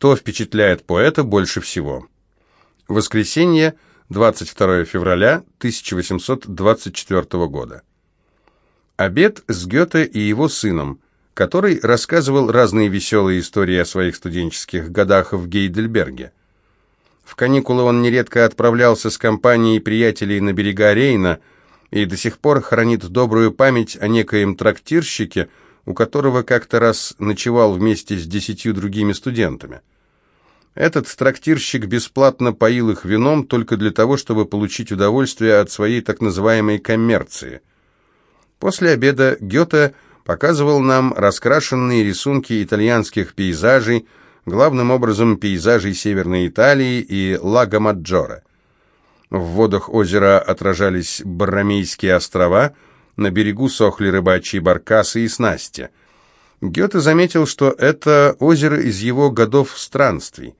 что впечатляет поэта больше всего. Воскресенье, 22 февраля 1824 года. Обед с Гёте и его сыном, который рассказывал разные веселые истории о своих студенческих годах в Гейдельберге. В каникулы он нередко отправлялся с компанией приятелей на берега Рейна и до сих пор хранит добрую память о некоем трактирщике, у которого как-то раз ночевал вместе с десятью другими студентами. Этот трактирщик бесплатно поил их вином только для того, чтобы получить удовольствие от своей так называемой коммерции. После обеда Гёте показывал нам раскрашенные рисунки итальянских пейзажей, главным образом пейзажей Северной Италии и Лаго Маджоре. В водах озера отражались Барромейские острова, на берегу сохли рыбачьи баркасы и снасти. Гёте заметил, что это озеро из его годов странствий.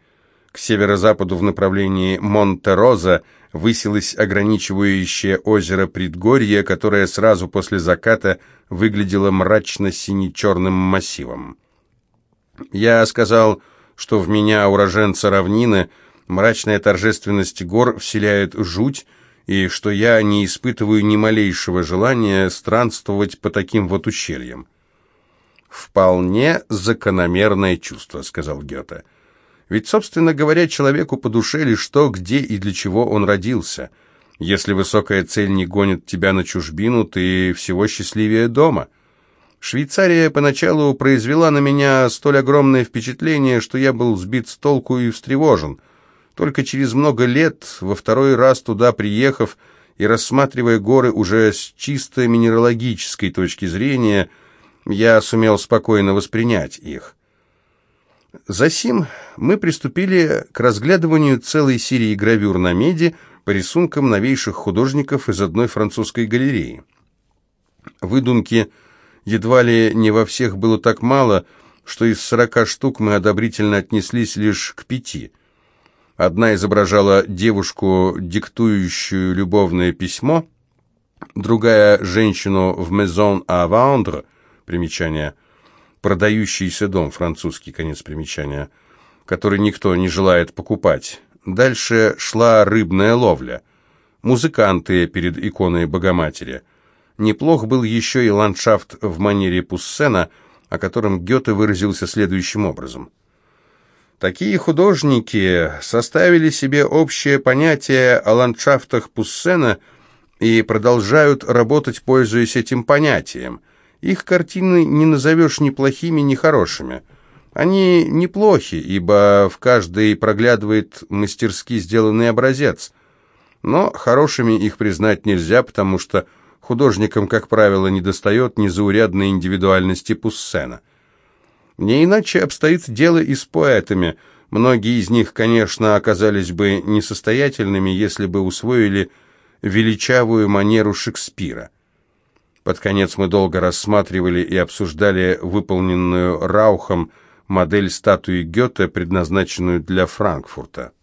К северо-западу в направлении Монте-Роза высилось ограничивающее озеро Предгорье, которое сразу после заката выглядело мрачно-сине-черным массивом. Я сказал, что в меня, уроженца равнины, мрачная торжественность гор вселяет жуть, и что я не испытываю ни малейшего желания странствовать по таким вот ущельям. «Вполне закономерное чувство», — сказал Гёте. Ведь, собственно говоря, человеку по душе лишь то, где и для чего он родился. Если высокая цель не гонит тебя на чужбину, ты всего счастливее дома. Швейцария поначалу произвела на меня столь огромное впечатление, что я был сбит с толку и встревожен. Только через много лет, во второй раз туда приехав и рассматривая горы уже с чисто минералогической точки зрения, я сумел спокойно воспринять их. Засим мы приступили к разглядыванию целой серии гравюр на меди по рисункам новейших художников из одной французской галереи. Выдумки едва ли не во всех было так мало, что из сорока штук мы одобрительно отнеслись лишь к пяти. Одна изображала девушку, диктующую любовное письмо, другая – женщину в «Maison à vendre», примечание – продающийся дом, французский конец примечания, который никто не желает покупать. Дальше шла рыбная ловля. Музыканты перед иконой Богоматери. Неплох был еще и ландшафт в манере Пуссена, о котором Гёте выразился следующим образом. Такие художники составили себе общее понятие о ландшафтах Пуссена и продолжают работать, пользуясь этим понятием – их картины не назовешь ни плохими, ни хорошими. Они неплохи, ибо в каждой проглядывает мастерски сделанный образец. Но хорошими их признать нельзя, потому что художникам, как правило, недостает незаурядной индивидуальности Пуссена. Не иначе обстоит дело и с поэтами. Многие из них, конечно, оказались бы несостоятельными, если бы усвоили величавую манеру Шекспира. Под конец мы долго рассматривали и обсуждали выполненную Раухом модель статуи Гёте, предназначенную для Франкфурта.